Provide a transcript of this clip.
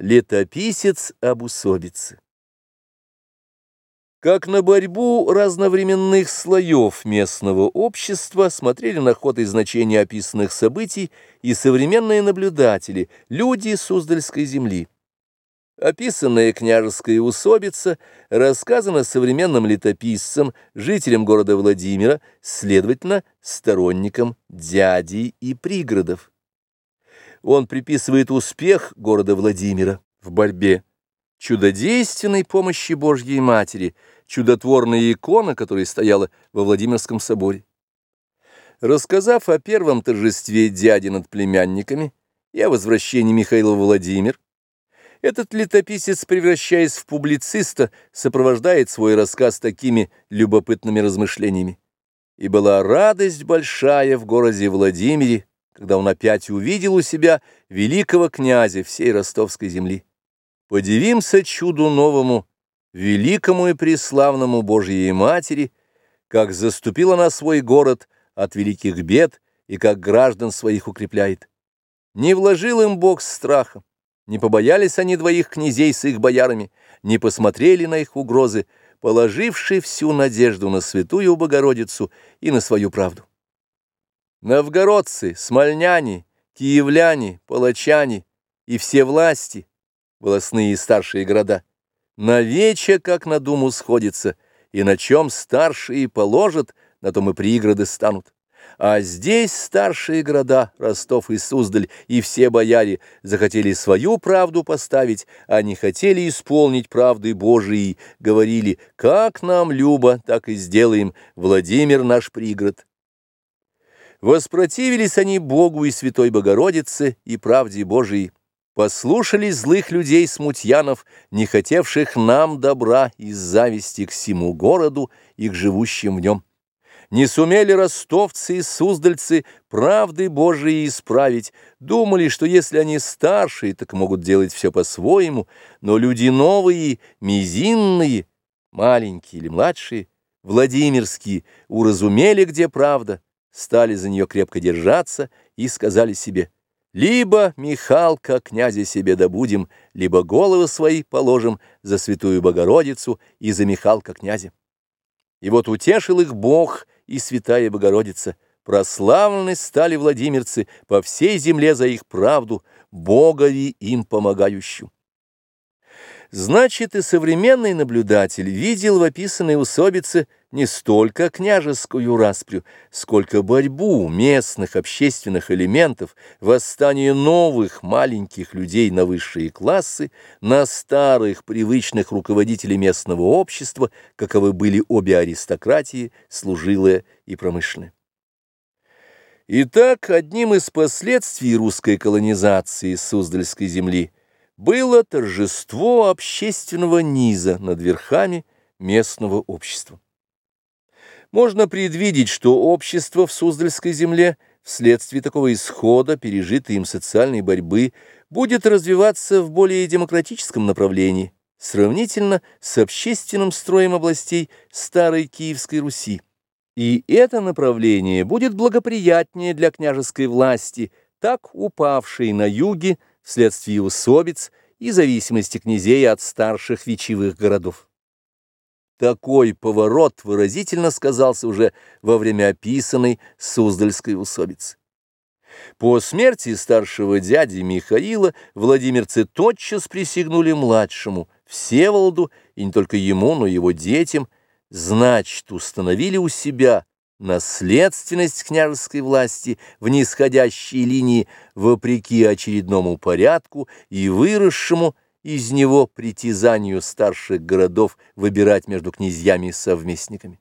Летописец об усобице. Как на борьбу разновременных слоев местного общества смотрели на ход и значение описанных событий и современные наблюдатели, люди Суздальской земли. Описанная княжеская усобица рассказана современным летописцам, жителям города Владимира, следовательно, сторонникам дядей и пригородов он приписывает успех города Владимира в борьбе чудодейственной помощи Божьей Матери, чудотворная икона, которая стояла во Владимирском соборе. Рассказав о первом торжестве дяди над племянниками и о возвращении Михаила Владимир, этот летописец, превращаясь в публициста, сопровождает свой рассказ такими любопытными размышлениями. И была радость большая в городе Владимире, когда он опять увидел у себя великого князя всей ростовской земли. Подивимся чуду новому, великому и преславному Божьей Матери, как заступила на свой город от великих бед и как граждан своих укрепляет. Не вложил им Бог страха, не побоялись они двоих князей с их боярами, не посмотрели на их угрозы, положившие всю надежду на святую Богородицу и на свою правду. Новгородцы, смольняне, киевляне, палачане и все власти, волосные и старшие города, навече, как на думу, сходятся, и на чем старшие положат, на том и пригороды станут. А здесь старшие города, Ростов и Суздаль, и все бояре захотели свою правду поставить, а не хотели исполнить правды Божией, говорили, как нам любо, так и сделаем, Владимир наш пригород. Воспротивились они Богу и Святой Богородице и правде Божией, послушались злых людей-смутьянов, не хотевших нам добра из зависти к всему городу и к живущим в нем. Не сумели ростовцы и суздальцы правды Божией исправить, думали, что если они старшие, так могут делать все по-своему, но люди новые, мизинные, маленькие или младшие, Владимирские, уразумели, где правда, стали за нее крепко держаться и сказали себе, либо Михалка князя себе добудем, либо головы свои положим за святую Богородицу и за Михалка князя. И вот утешил их Бог и святая Богородица, прославлены стали владимирцы по всей земле за их правду, Богови им помогающую. Значит, и современный наблюдатель видел в описанной усобице не столько княжескую распрю, сколько борьбу местных общественных элементов, восстание новых маленьких людей на высшие классы, на старых привычных руководителей местного общества, каковы были обе аристократии, служилая и промышленная. Итак, одним из последствий русской колонизации Суздальской земли – было торжество общественного низа над верхами местного общества. Можно предвидеть, что общество в Суздальской земле вследствие такого исхода, пережитой им социальной борьбы, будет развиваться в более демократическом направлении, сравнительно с общественным строем областей Старой Киевской Руси. И это направление будет благоприятнее для княжеской власти, так упавшей на юге вследствие усобиц и зависимости князей от старших вечевых городов. Такой поворот выразительно сказался уже во время описанной Суздальской усобицы. По смерти старшего дяди Михаила владимирцы тотчас присягнули младшему, Всеволоду, и не только ему, но и его детям, значит, установили у себя наследственность княжеской власти в нисходящей линии вопреки очередному порядку и выросшему из него притязанию старших городов выбирать между князьями и совместниками.